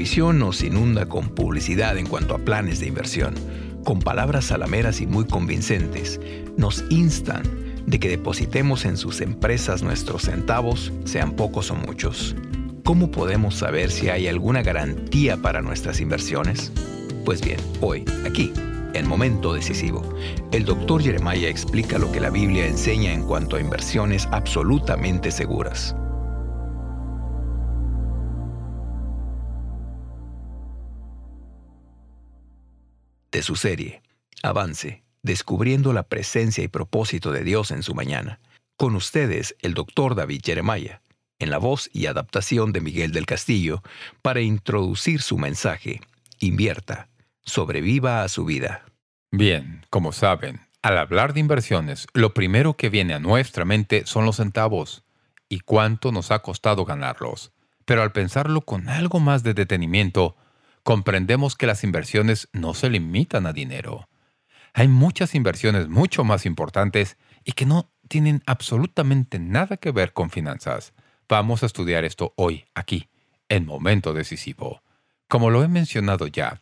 televisión nos inunda con publicidad en cuanto a planes de inversión. Con palabras salameras y muy convincentes, nos instan de que depositemos en sus empresas nuestros centavos, sean pocos o muchos. ¿Cómo podemos saber si hay alguna garantía para nuestras inversiones? Pues bien, hoy, aquí, en Momento Decisivo, el doctor Jeremiah explica lo que la Biblia enseña en cuanto a inversiones absolutamente seguras. De su serie, Avance, descubriendo la presencia y propósito de Dios en su mañana. Con ustedes, el doctor David Jeremiah, en la voz y adaptación de Miguel del Castillo, para introducir su mensaje, invierta, sobreviva a su vida. Bien, como saben, al hablar de inversiones, lo primero que viene a nuestra mente son los centavos y cuánto nos ha costado ganarlos. Pero al pensarlo con algo más de detenimiento, comprendemos que las inversiones no se limitan a dinero. Hay muchas inversiones mucho más importantes y que no tienen absolutamente nada que ver con finanzas. Vamos a estudiar esto hoy, aquí, en Momento Decisivo. Como lo he mencionado ya,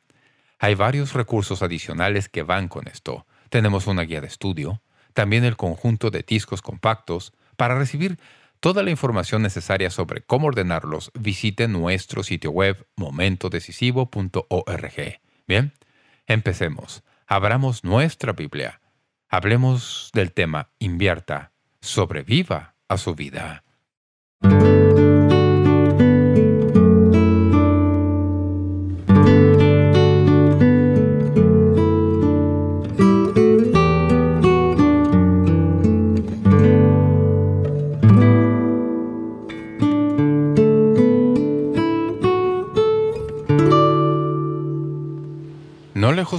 hay varios recursos adicionales que van con esto. Tenemos una guía de estudio, también el conjunto de discos compactos. Para recibir toda la información necesaria sobre cómo ordenarlos, visite nuestro sitio web momentodecisivo.org. Bien, empecemos. Abramos nuestra Biblia. Hablemos del tema Invierta, sobreviva a su vida.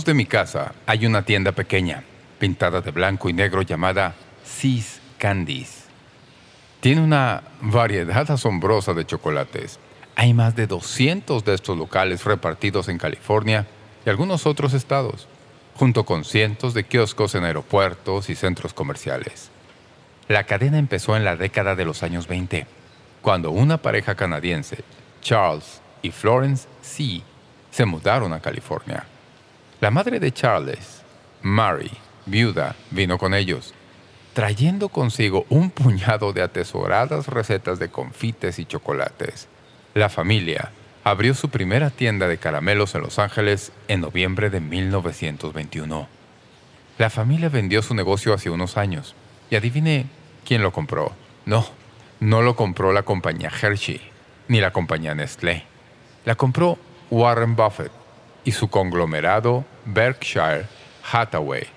De mi casa hay una tienda pequeña, pintada de blanco y negro llamada Sis Candies. Tiene una variedad asombrosa de chocolates. Hay más de 200 de estos locales repartidos en California y algunos otros estados, junto con cientos de kioscos en aeropuertos y centros comerciales. La cadena empezó en la década de los años 20, cuando una pareja canadiense, Charles y Florence C., se mudaron a California. La madre de Charles, Mary, viuda, vino con ellos, trayendo consigo un puñado de atesoradas recetas de confites y chocolates. La familia abrió su primera tienda de caramelos en Los Ángeles en noviembre de 1921. La familia vendió su negocio hace unos años. Y adivine quién lo compró. No, no lo compró la compañía Hershey, ni la compañía Nestlé. La compró Warren Buffett, y su conglomerado Berkshire Hathaway.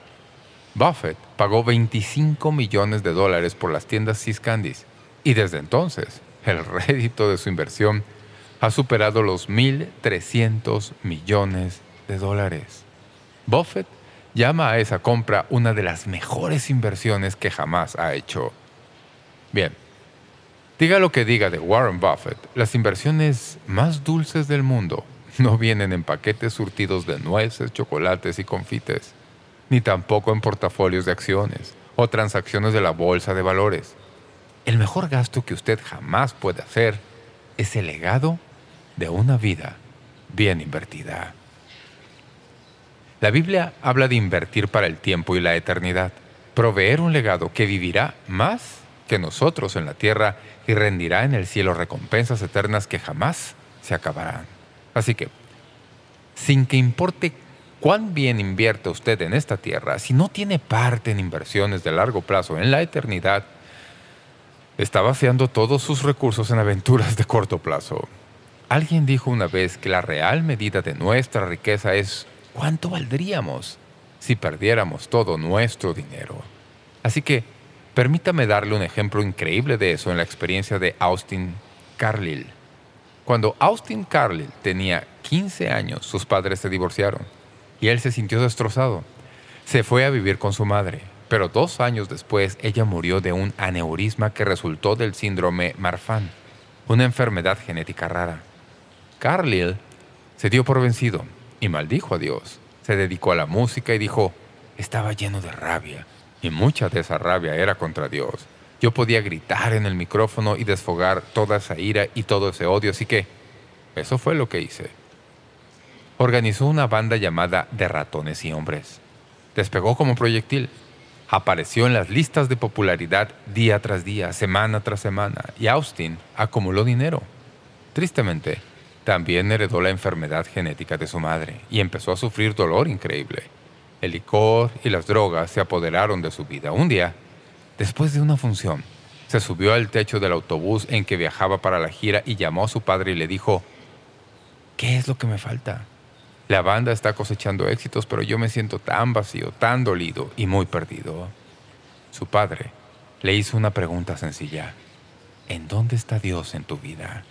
Buffett pagó 25 millones de dólares por las tiendas Seas Candies y desde entonces el rédito de su inversión ha superado los 1.300 millones de dólares. Buffett llama a esa compra una de las mejores inversiones que jamás ha hecho. Bien, diga lo que diga de Warren Buffett, las inversiones más dulces del mundo no vienen en paquetes surtidos de nueces, chocolates y confites, ni tampoco en portafolios de acciones o transacciones de la bolsa de valores. El mejor gasto que usted jamás puede hacer es el legado de una vida bien invertida. La Biblia habla de invertir para el tiempo y la eternidad, proveer un legado que vivirá más que nosotros en la tierra y rendirá en el cielo recompensas eternas que jamás se acabarán. Así que, sin que importe cuán bien invierte usted en esta tierra, si no tiene parte en inversiones de largo plazo en la eternidad, está vaciando todos sus recursos en aventuras de corto plazo. Alguien dijo una vez que la real medida de nuestra riqueza es cuánto valdríamos si perdiéramos todo nuestro dinero. Así que, permítame darle un ejemplo increíble de eso en la experiencia de Austin Carlyle. Cuando Austin Carlyle tenía 15 años, sus padres se divorciaron y él se sintió destrozado. Se fue a vivir con su madre, pero dos años después ella murió de un aneurisma que resultó del síndrome Marfan, una enfermedad genética rara. Carlyle se dio por vencido y maldijo a Dios. Se dedicó a la música y dijo, estaba lleno de rabia, y mucha de esa rabia era contra Dios. Yo podía gritar en el micrófono y desfogar toda esa ira y todo ese odio, así que eso fue lo que hice. organizó una banda llamada de ratones y hombres. Despegó como proyectil. Apareció en las listas de popularidad día tras día, semana tras semana, y Austin acumuló dinero. Tristemente, también heredó la enfermedad genética de su madre y empezó a sufrir dolor increíble. El licor y las drogas se apoderaron de su vida. Un día, después de una función, se subió al techo del autobús en que viajaba para la gira y llamó a su padre y le dijo, ¿qué es lo que me falta? La banda está cosechando éxitos, pero yo me siento tan vacío, tan dolido y muy perdido. Su padre le hizo una pregunta sencilla. ¿En dónde está Dios en tu vida?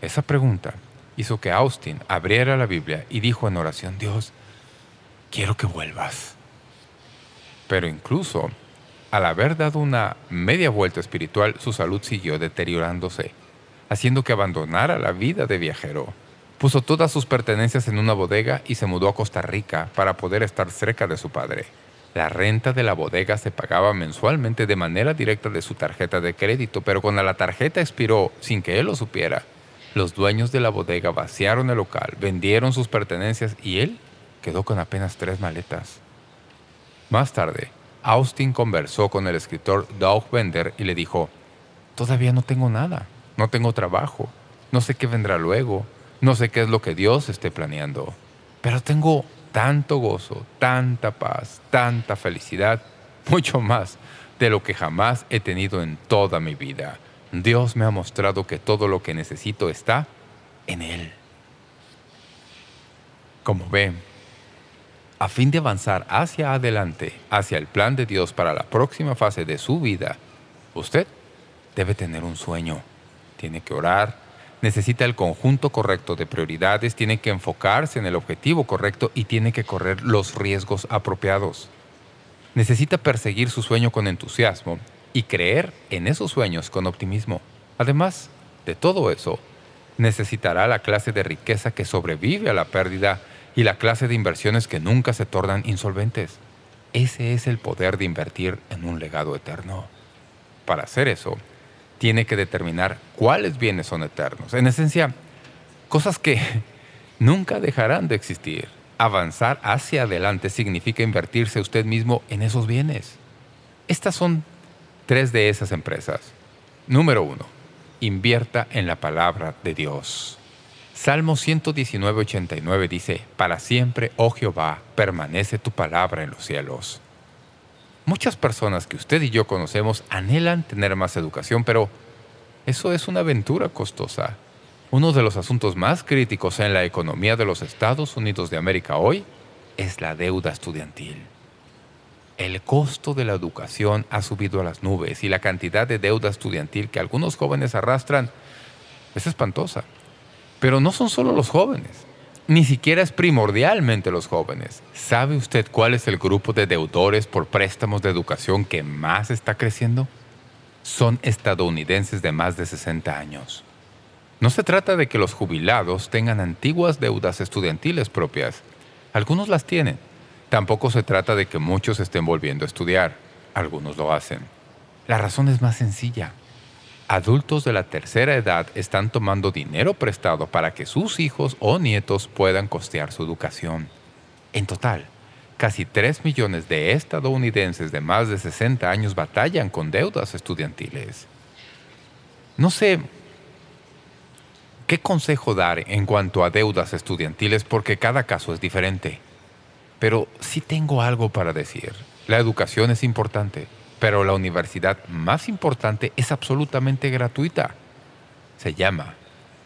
Esa pregunta hizo que Austin abriera la Biblia y dijo en oración, Dios, quiero que vuelvas. Pero incluso al haber dado una media vuelta espiritual, su salud siguió deteriorándose, haciendo que abandonara la vida de viajero. Puso todas sus pertenencias en una bodega y se mudó a Costa Rica para poder estar cerca de su padre. La renta de la bodega se pagaba mensualmente de manera directa de su tarjeta de crédito, pero cuando la tarjeta expiró sin que él lo supiera, los dueños de la bodega vaciaron el local, vendieron sus pertenencias y él quedó con apenas tres maletas. Más tarde, Austin conversó con el escritor Doug Bender y le dijo, «Todavía no tengo nada, no tengo trabajo, no sé qué vendrá luego, no sé qué es lo que Dios esté planeando, pero tengo tanto gozo, tanta paz, tanta felicidad, mucho más de lo que jamás he tenido en toda mi vida. Dios me ha mostrado que todo lo que necesito está en Él. Como ven, a fin de avanzar hacia adelante, hacia el plan de Dios para la próxima fase de su vida, usted debe tener un sueño. Tiene que orar, necesita el conjunto correcto de prioridades, tiene que enfocarse en el objetivo correcto y tiene que correr los riesgos apropiados. Necesita perseguir su sueño con entusiasmo y creer en esos sueños con optimismo. Además de todo eso, necesitará la clase de riqueza que sobrevive a la pérdida y la clase de inversiones que nunca se tornan insolventes. Ese es el poder de invertir en un legado eterno. Para hacer eso, tiene que determinar cuáles bienes son eternos. En esencia, cosas que nunca dejarán de existir. Avanzar hacia adelante significa invertirse usted mismo en esos bienes. Estas son tres de esas empresas. Número uno, invierta en la palabra de Dios. Salmo 119, 89 dice, «Para siempre, oh Jehová, permanece tu palabra en los cielos». Muchas personas que usted y yo conocemos anhelan tener más educación, pero eso es una aventura costosa. Uno de los asuntos más críticos en la economía de los Estados Unidos de América hoy es la deuda estudiantil. El costo de la educación ha subido a las nubes y la cantidad de deuda estudiantil que algunos jóvenes arrastran es espantosa. Pero no son solo los jóvenes. Ni siquiera es primordialmente los jóvenes. ¿Sabe usted cuál es el grupo de deudores por préstamos de educación que más está creciendo? Son estadounidenses de más de 60 años. No se trata de que los jubilados tengan antiguas deudas estudiantiles propias. Algunos las tienen. Tampoco se trata de que muchos estén volviendo a estudiar. Algunos lo hacen. La razón es más sencilla adultos de la tercera edad están tomando dinero prestado para que sus hijos o nietos puedan costear su educación. En total, casi 3 millones de estadounidenses de más de 60 años batallan con deudas estudiantiles. No sé qué consejo dar en cuanto a deudas estudiantiles porque cada caso es diferente. Pero sí tengo algo para decir. La educación es importante pero la universidad más importante es absolutamente gratuita. Se llama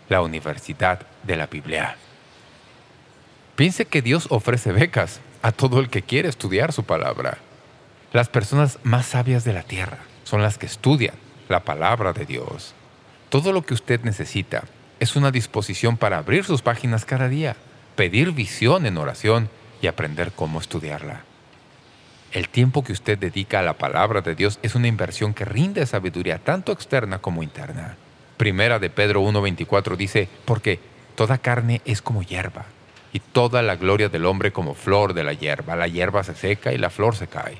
la Universidad de la Biblia. Piense que Dios ofrece becas a todo el que quiere estudiar su palabra. Las personas más sabias de la tierra son las que estudian la palabra de Dios. Todo lo que usted necesita es una disposición para abrir sus páginas cada día, pedir visión en oración y aprender cómo estudiarla. El tiempo que usted dedica a la palabra de Dios es una inversión que rinde sabiduría tanto externa como interna. Primera de Pedro 1.24 dice, porque toda carne es como hierba, y toda la gloria del hombre como flor de la hierba. La hierba se seca y la flor se cae.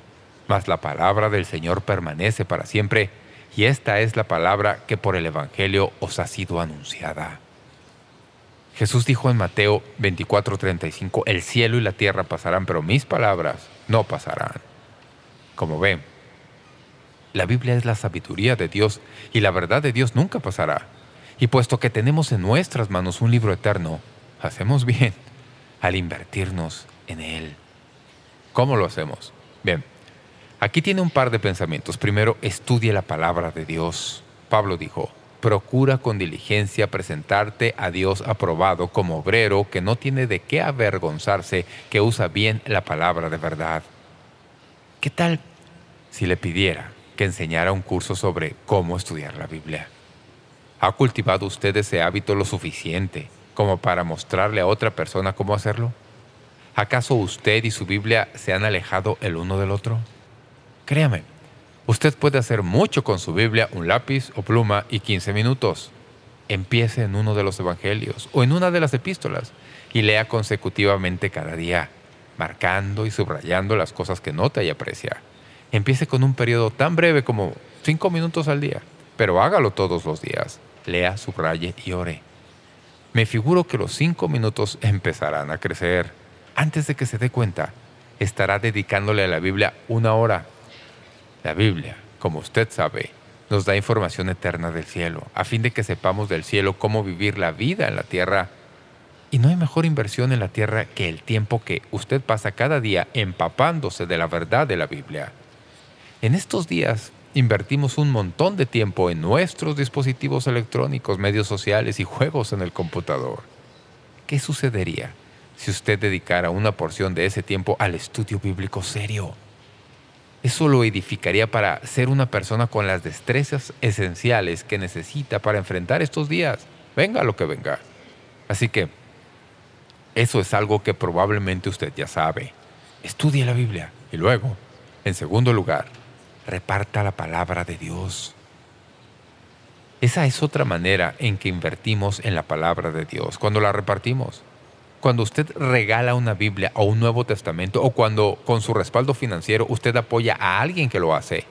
Mas la palabra del Señor permanece para siempre, y esta es la palabra que por el Evangelio os ha sido anunciada. Jesús dijo en Mateo 24:35, el cielo y la tierra pasarán, pero mis palabras no pasarán. Como ven, la Biblia es la sabiduría de Dios y la verdad de Dios nunca pasará. Y puesto que tenemos en nuestras manos un libro eterno, hacemos bien al invertirnos en él. ¿Cómo lo hacemos? Bien, aquí tiene un par de pensamientos. Primero, estudie la palabra de Dios. Pablo dijo, procura con diligencia presentarte a Dios aprobado como obrero que no tiene de qué avergonzarse, que usa bien la palabra de verdad. ¿Qué tal si le pidiera que enseñara un curso sobre cómo estudiar la Biblia? ¿Ha cultivado usted ese hábito lo suficiente como para mostrarle a otra persona cómo hacerlo? ¿Acaso usted y su Biblia se han alejado el uno del otro? Créame, usted puede hacer mucho con su Biblia, un lápiz o pluma y 15 minutos. Empiece en uno de los evangelios o en una de las epístolas y lea consecutivamente cada día, marcando y subrayando las cosas que nota y aprecia. Empiece con un periodo tan breve como cinco minutos al día, pero hágalo todos los días. Lea, subraye y ore. Me figuro que los cinco minutos empezarán a crecer antes de que se dé cuenta, estará dedicándole a la Biblia una hora. La Biblia, como usted sabe, nos da información eterna del cielo, a fin de que sepamos del cielo cómo vivir la vida en la tierra. Y no hay mejor inversión en la tierra que el tiempo que usted pasa cada día empapándose de la verdad de la Biblia. En estos días invertimos un montón de tiempo en nuestros dispositivos electrónicos, medios sociales y juegos en el computador. ¿Qué sucedería si usted dedicara una porción de ese tiempo al estudio bíblico serio. Eso lo edificaría para ser una persona con las destrezas esenciales que necesita para enfrentar estos días, venga lo que venga. Así que, eso es algo que probablemente usted ya sabe. Estudie la Biblia y luego, en segundo lugar, reparta la palabra de Dios. Esa es otra manera en que invertimos en la palabra de Dios, cuando la repartimos. Cuando usted regala una Biblia o un Nuevo Testamento o cuando con su respaldo financiero usted apoya a alguien que lo hace,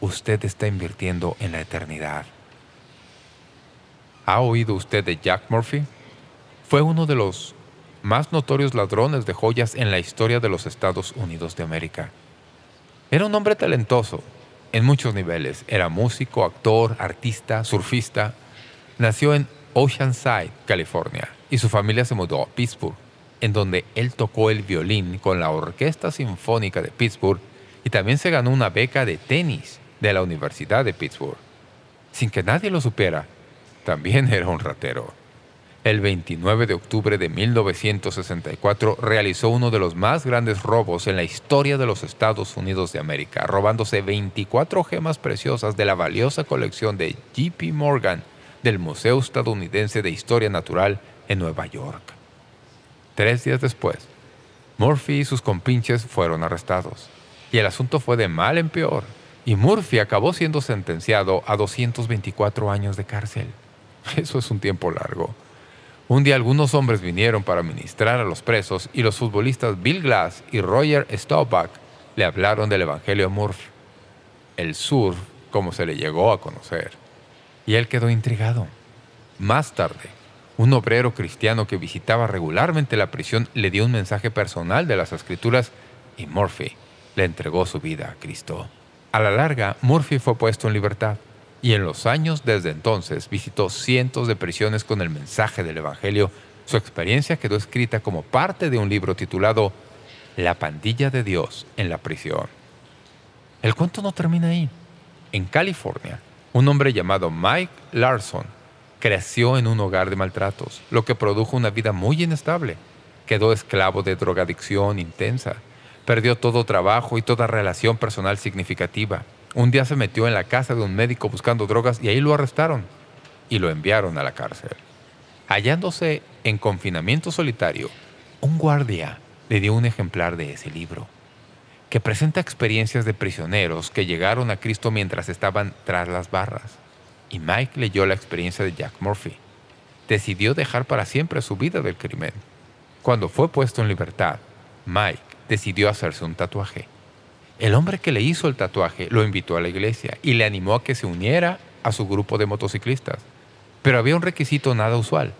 usted está invirtiendo en la eternidad. ¿Ha oído usted de Jack Murphy? Fue uno de los más notorios ladrones de joyas en la historia de los Estados Unidos de América. Era un hombre talentoso en muchos niveles. Era músico, actor, artista, surfista. Nació en Oceanside, California y su familia se mudó a Pittsburgh, en donde él tocó el violín con la Orquesta Sinfónica de Pittsburgh y también se ganó una beca de tenis de la Universidad de Pittsburgh. Sin que nadie lo supiera, también era un ratero. El 29 de octubre de 1964 realizó uno de los más grandes robos en la historia de los Estados Unidos de América, robándose 24 gemas preciosas de la valiosa colección de J.P. Morgan del Museo Estadounidense de Historia Natural en Nueva York. Tres días después, Murphy y sus compinches fueron arrestados. Y el asunto fue de mal en peor. Y Murphy acabó siendo sentenciado a 224 años de cárcel. Eso es un tiempo largo. Un día algunos hombres vinieron para ministrar a los presos y los futbolistas Bill Glass y Roger Staubach le hablaron del Evangelio Murphy. El sur, como se le llegó a conocer. Y él quedó intrigado. Más tarde, un obrero cristiano que visitaba regularmente la prisión le dio un mensaje personal de las Escrituras y Murphy le entregó su vida a Cristo. A la larga, Murphy fue puesto en libertad y en los años desde entonces visitó cientos de prisiones con el mensaje del Evangelio. Su experiencia quedó escrita como parte de un libro titulado La pandilla de Dios en la prisión. El cuento no termina ahí. En California, un hombre llamado Mike Larson creció en un hogar de maltratos, lo que produjo una vida muy inestable. Quedó esclavo de drogadicción intensa. Perdió todo trabajo y toda relación personal significativa. Un día se metió en la casa de un médico buscando drogas y ahí lo arrestaron y lo enviaron a la cárcel. Hallándose en confinamiento solitario, un guardia le dio un ejemplar de ese libro, que presenta experiencias de prisioneros que llegaron a Cristo mientras estaban tras las barras y Mike leyó la experiencia de Jack Murphy. Decidió dejar para siempre su vida del crimen. Cuando fue puesto en libertad, Mike decidió hacerse un tatuaje. El hombre que le hizo el tatuaje lo invitó a la iglesia y le animó a que se uniera a su grupo de motociclistas. Pero había un requisito nada usual.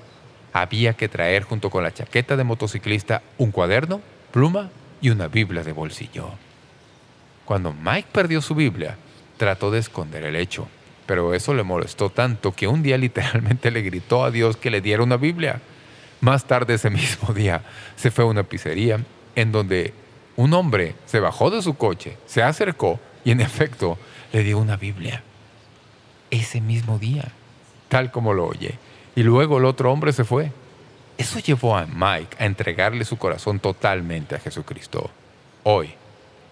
había que traer junto con la chaqueta de motociclista un cuaderno, pluma y una Biblia de bolsillo. Cuando Mike perdió su Biblia, trató de esconder el hecho, pero eso le molestó tanto que un día literalmente le gritó a Dios que le diera una Biblia. Más tarde ese mismo día se fue a una pizzería en donde un hombre se bajó de su coche, se acercó y en efecto le dio una Biblia. Ese mismo día, tal como lo oye. Y luego el otro hombre se fue. Eso llevó a Mike a entregarle su corazón totalmente a Jesucristo. Hoy,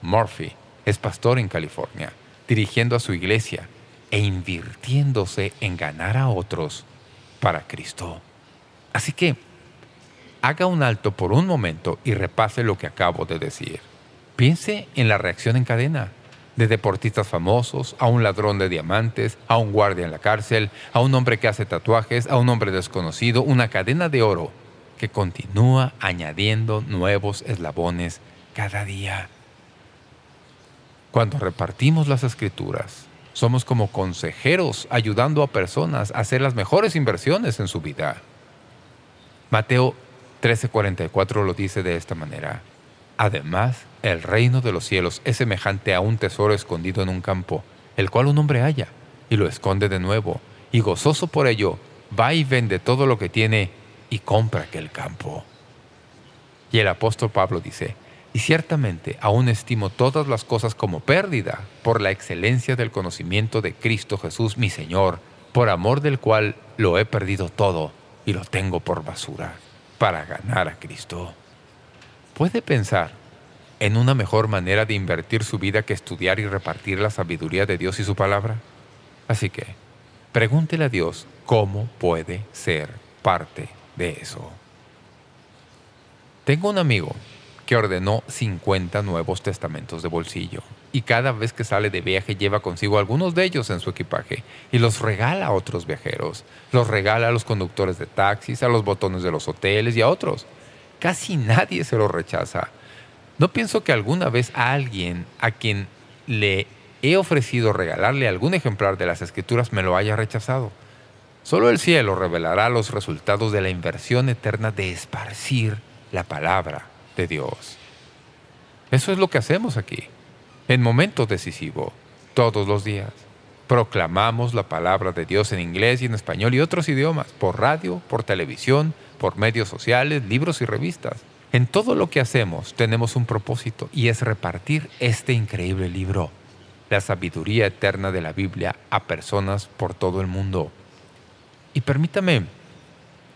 Murphy es pastor en California, dirigiendo a su iglesia e invirtiéndose en ganar a otros para Cristo. Así que, haga un alto por un momento y repase lo que acabo de decir. Piense en la reacción en cadena de deportistas famosos, a un ladrón de diamantes, a un guardia en la cárcel, a un hombre que hace tatuajes, a un hombre desconocido, una cadena de oro que continúa añadiendo nuevos eslabones cada día. Cuando repartimos las Escrituras, somos como consejeros ayudando a personas a hacer las mejores inversiones en su vida. Mateo 13:44 lo dice de esta manera. Además, el reino de los cielos es semejante a un tesoro escondido en un campo, el cual un hombre halla, y lo esconde de nuevo, y gozoso por ello, va y vende todo lo que tiene y compra aquel campo. Y el apóstol Pablo dice, y ciertamente aún estimo todas las cosas como pérdida por la excelencia del conocimiento de Cristo Jesús mi Señor, por amor del cual lo he perdido todo y lo tengo por basura, para ganar a Cristo. ¿Puede pensar en una mejor manera de invertir su vida que estudiar y repartir la sabiduría de Dios y su palabra? Así que, pregúntele a Dios cómo puede ser parte de eso. Tengo un amigo que ordenó 50 nuevos testamentos de bolsillo y cada vez que sale de viaje lleva consigo algunos de ellos en su equipaje y los regala a otros viajeros. Los regala a los conductores de taxis, a los botones de los hoteles y a otros. Casi nadie se lo rechaza. No pienso que alguna vez a alguien a quien le he ofrecido regalarle algún ejemplar de las Escrituras me lo haya rechazado. Solo el cielo revelará los resultados de la inversión eterna de esparcir la palabra de Dios. Eso es lo que hacemos aquí, en momentos decisivos, todos los días. Proclamamos la palabra de Dios en inglés y en español y otros idiomas, por radio, por televisión, por medios sociales, libros y revistas. En todo lo que hacemos tenemos un propósito y es repartir este increíble libro, la sabiduría eterna de la Biblia, a personas por todo el mundo. Y permítame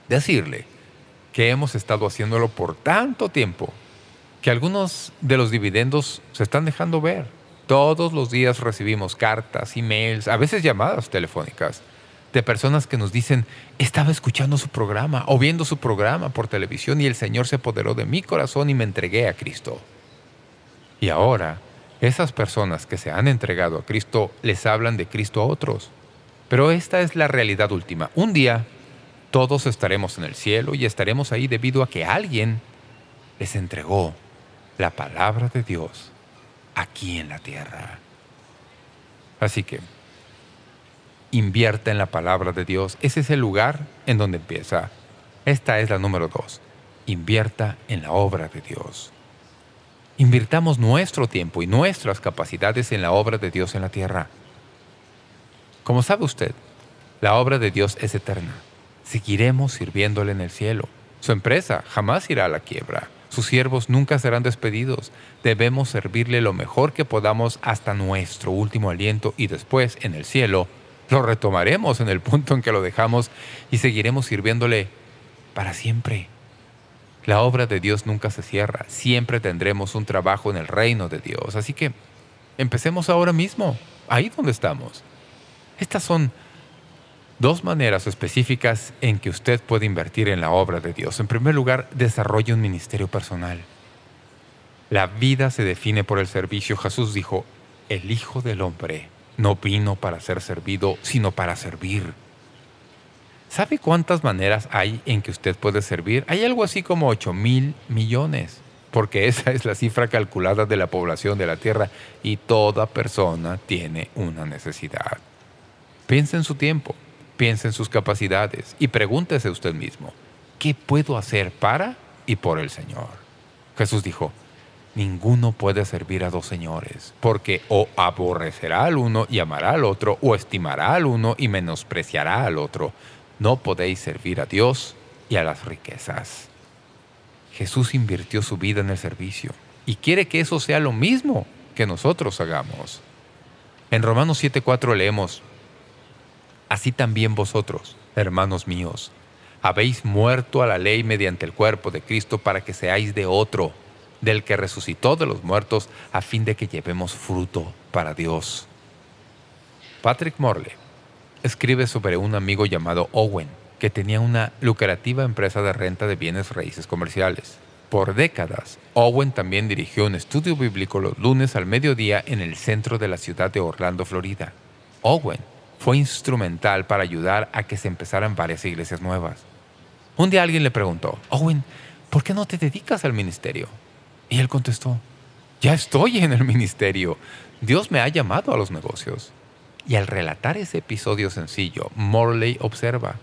decirle que hemos estado haciéndolo por tanto tiempo que algunos de los dividendos se están dejando ver. Todos los días recibimos cartas, emails, a veces llamadas telefónicas de personas que nos dicen, estaba escuchando su programa o viendo su programa por televisión y el Señor se apoderó de mi corazón y me entregué a Cristo. Y ahora, esas personas que se han entregado a Cristo les hablan de Cristo a otros. Pero esta es la realidad última. Un día, todos estaremos en el cielo y estaremos ahí debido a que alguien les entregó la palabra de Dios aquí en la tierra. Así que, invierta en la palabra de Dios. Ese es el lugar en donde empieza. Esta es la número dos. Invierta en la obra de Dios. Invirtamos nuestro tiempo y nuestras capacidades en la obra de Dios en la tierra. Como sabe usted, la obra de Dios es eterna. Seguiremos sirviéndole en el cielo. Su empresa jamás irá a la quiebra. Sus siervos nunca serán despedidos. Debemos servirle lo mejor que podamos hasta nuestro último aliento y después, en el cielo, lo retomaremos en el punto en que lo dejamos y seguiremos sirviéndole para siempre. La obra de Dios nunca se cierra. Siempre tendremos un trabajo en el reino de Dios. Así que empecemos ahora mismo, ahí donde estamos. Estas son dos maneras específicas en que usted puede invertir en la obra de Dios. En primer lugar, desarrolle un ministerio personal. La vida se define por el servicio. Jesús dijo, el Hijo del Hombre no vino para ser servido, sino para servir. ¿Sabe cuántas maneras hay en que usted puede servir? Hay algo así como 8 mil millones, porque esa es la cifra calculada de la población de la Tierra y toda persona tiene una necesidad. Piense en su tiempo, piense en sus capacidades y pregúntese usted mismo, ¿qué puedo hacer para y por el Señor? Jesús dijo, Ninguno puede servir a dos señores, porque o aborrecerá al uno y amará al otro, o estimará al uno y menospreciará al otro. No podéis servir a Dios y a las riquezas. Jesús invirtió su vida en el servicio y quiere que eso sea lo mismo que nosotros hagamos. En Romanos 7.4 leemos, Así también vosotros, hermanos míos, habéis muerto a la ley mediante el cuerpo de Cristo para que seáis de otro, del que resucitó de los muertos, a fin de que llevemos fruto para Dios. Patrick Morley escribe sobre un amigo llamado Owen, que tenía una lucrativa empresa de renta de bienes raíces comerciales. Por décadas, Owen también dirigió un estudio bíblico los lunes al mediodía en el centro de la ciudad de Orlando, Florida. Owen fue instrumental para ayudar a que se empezaran varias iglesias nuevas. Un día alguien le preguntó, Owen, ¿por qué no te dedicas al ministerio? Y él contestó, ya estoy en el ministerio. Dios me ha llamado a los negocios. Y al relatar ese episodio sencillo, Morley observa,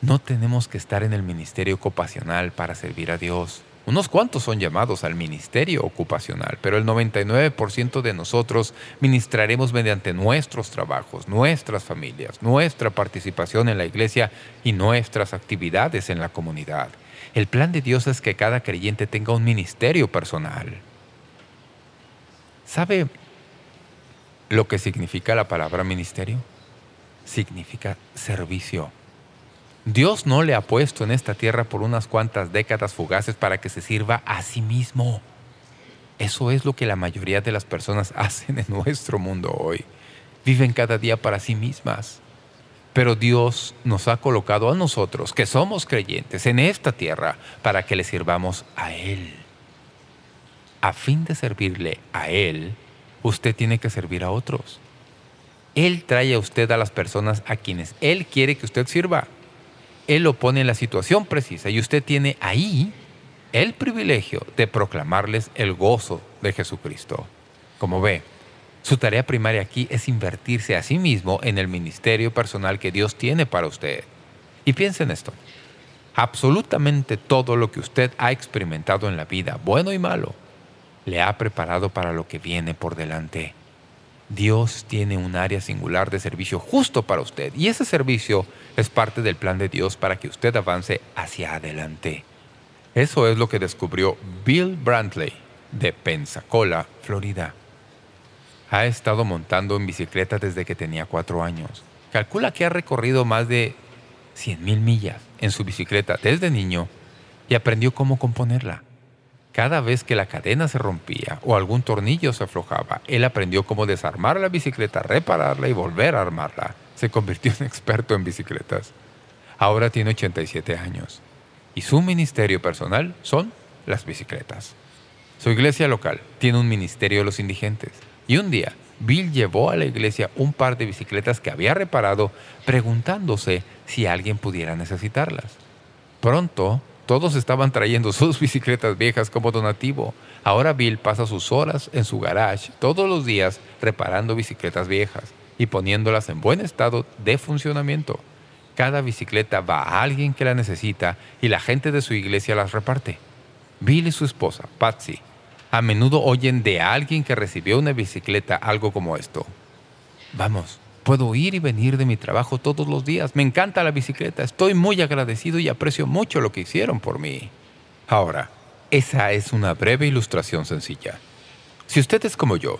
no tenemos que estar en el ministerio ocupacional para servir a Dios. Unos cuantos son llamados al ministerio ocupacional, pero el 99% de nosotros ministraremos mediante nuestros trabajos, nuestras familias, nuestra participación en la iglesia y nuestras actividades en la comunidad. El plan de Dios es que cada creyente tenga un ministerio personal. ¿Sabe lo que significa la palabra ministerio? Significa servicio. Dios no le ha puesto en esta tierra por unas cuantas décadas fugaces para que se sirva a sí mismo. Eso es lo que la mayoría de las personas hacen en nuestro mundo hoy. Viven cada día para sí mismas. Pero Dios nos ha colocado a nosotros, que somos creyentes, en esta tierra para que le sirvamos a Él. A fin de servirle a Él, usted tiene que servir a otros. Él trae a usted a las personas a quienes Él quiere que usted sirva. Él lo pone en la situación precisa y usted tiene ahí el privilegio de proclamarles el gozo de Jesucristo. Como ve, su tarea primaria aquí es invertirse a sí mismo en el ministerio personal que Dios tiene para usted. Y piense en esto. Absolutamente todo lo que usted ha experimentado en la vida, bueno y malo, le ha preparado para lo que viene por delante. Dios tiene un área singular de servicio justo para usted y ese servicio es parte del plan de Dios para que usted avance hacia adelante. Eso es lo que descubrió Bill Brantley de Pensacola, Florida. Ha estado montando en bicicleta desde que tenía cuatro años. Calcula que ha recorrido más de 100.000 millas en su bicicleta desde niño y aprendió cómo componerla. Cada vez que la cadena se rompía o algún tornillo se aflojaba, él aprendió cómo desarmar la bicicleta, repararla y volver a armarla. Se convirtió en experto en bicicletas. Ahora tiene 87 años y su ministerio personal son las bicicletas. Su iglesia local tiene un ministerio de los indigentes. Y un día, Bill llevó a la iglesia un par de bicicletas que había reparado, preguntándose si alguien pudiera necesitarlas. Pronto, todos estaban trayendo sus bicicletas viejas como donativo. Ahora Bill pasa sus horas en su garage todos los días reparando bicicletas viejas y poniéndolas en buen estado de funcionamiento. Cada bicicleta va a alguien que la necesita y la gente de su iglesia las reparte. Bill y su esposa, Patsy, a menudo oyen de alguien que recibió una bicicleta algo como esto. Vamos, puedo ir y venir de mi trabajo todos los días. Me encanta la bicicleta. Estoy muy agradecido y aprecio mucho lo que hicieron por mí. Ahora, esa es una breve ilustración sencilla. Si usted es como yo,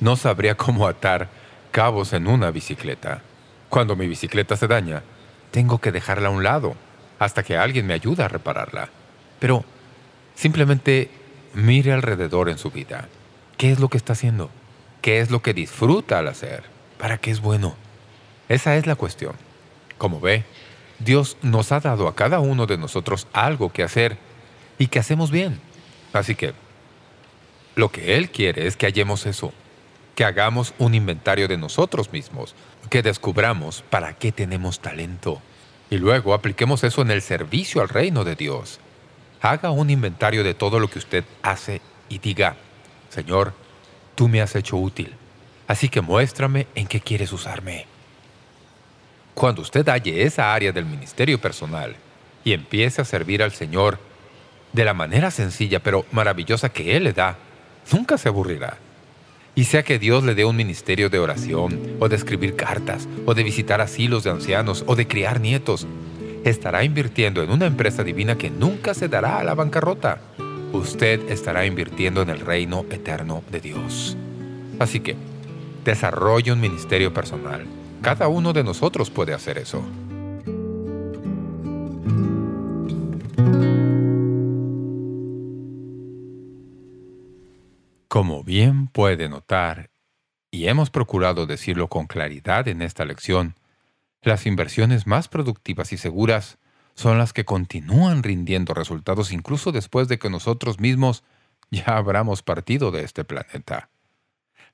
no sabría cómo atar cabos en una bicicleta. Cuando mi bicicleta se daña, tengo que dejarla a un lado hasta que alguien me ayude a repararla. Pero simplemente Mire alrededor en su vida. ¿Qué es lo que está haciendo? ¿Qué es lo que disfruta al hacer? ¿Para qué es bueno? Esa es la cuestión. Como ve, Dios nos ha dado a cada uno de nosotros algo que hacer y que hacemos bien. Así que lo que Él quiere es que hallemos eso, que hagamos un inventario de nosotros mismos, que descubramos para qué tenemos talento y luego apliquemos eso en el servicio al reino de Dios haga un inventario de todo lo que usted hace y diga, Señor, tú me has hecho útil, así que muéstrame en qué quieres usarme. Cuando usted halle esa área del ministerio personal, y empiece a servir al Señor de la manera sencilla pero maravillosa que Él le da, nunca se aburrirá. Y sea que Dios le dé un ministerio de oración, o de escribir cartas, o de visitar asilos de ancianos, o de criar nietos, estará invirtiendo en una empresa divina que nunca se dará a la bancarrota. Usted estará invirtiendo en el reino eterno de Dios. Así que, desarrolle un ministerio personal. Cada uno de nosotros puede hacer eso. Como bien puede notar, y hemos procurado decirlo con claridad en esta lección, las inversiones más productivas y seguras son las que continúan rindiendo resultados incluso después de que nosotros mismos ya habramos partido de este planeta.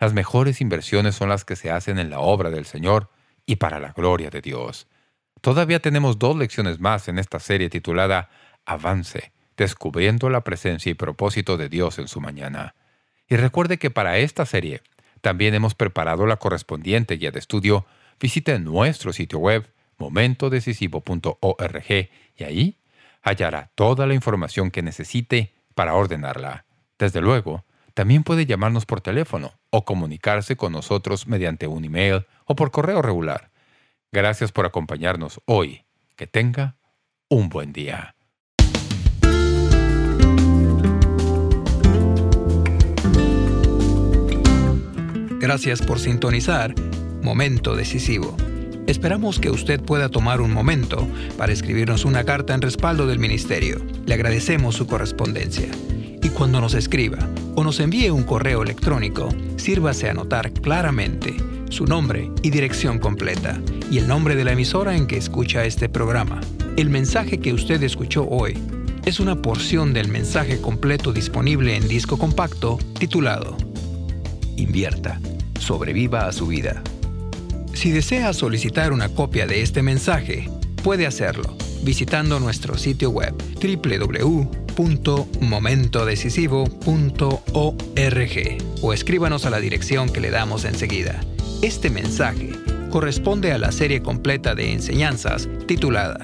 Las mejores inversiones son las que se hacen en la obra del Señor y para la gloria de Dios. Todavía tenemos dos lecciones más en esta serie titulada Avance, descubriendo la presencia y propósito de Dios en su mañana. Y recuerde que para esta serie también hemos preparado la correspondiente guía de estudio. Visite nuestro sitio web momentodecisivo.org y ahí hallará toda la información que necesite para ordenarla. Desde luego, también puede llamarnos por teléfono o comunicarse con nosotros mediante un email o por correo regular. Gracias por acompañarnos hoy. Que tenga un buen día. Gracias por sintonizar Momento Decisivo. Esperamos que usted pueda tomar un momento para escribirnos una carta en respaldo del Ministerio. Le agradecemos su correspondencia. Y cuando nos escriba o nos envíe un correo electrónico, sírvase a anotar claramente su nombre y dirección completa y el nombre de la emisora en que escucha este programa. El mensaje que usted escuchó hoy es una porción del mensaje completo disponible en disco compacto titulado Invierta sobreviva a su vida. Si desea solicitar una copia de este mensaje, puede hacerlo visitando nuestro sitio web www.momentodecisivo.org o escríbanos a la dirección que le damos enseguida. Este mensaje corresponde a la serie completa de enseñanzas titulada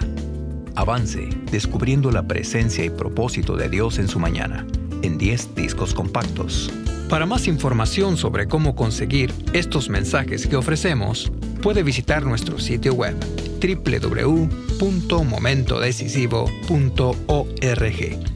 Avance, descubriendo la presencia y propósito de Dios en su mañana, en 10 discos compactos. Para más información sobre cómo conseguir estos mensajes que ofrecemos, puede visitar nuestro sitio web www.momentodecisivo.org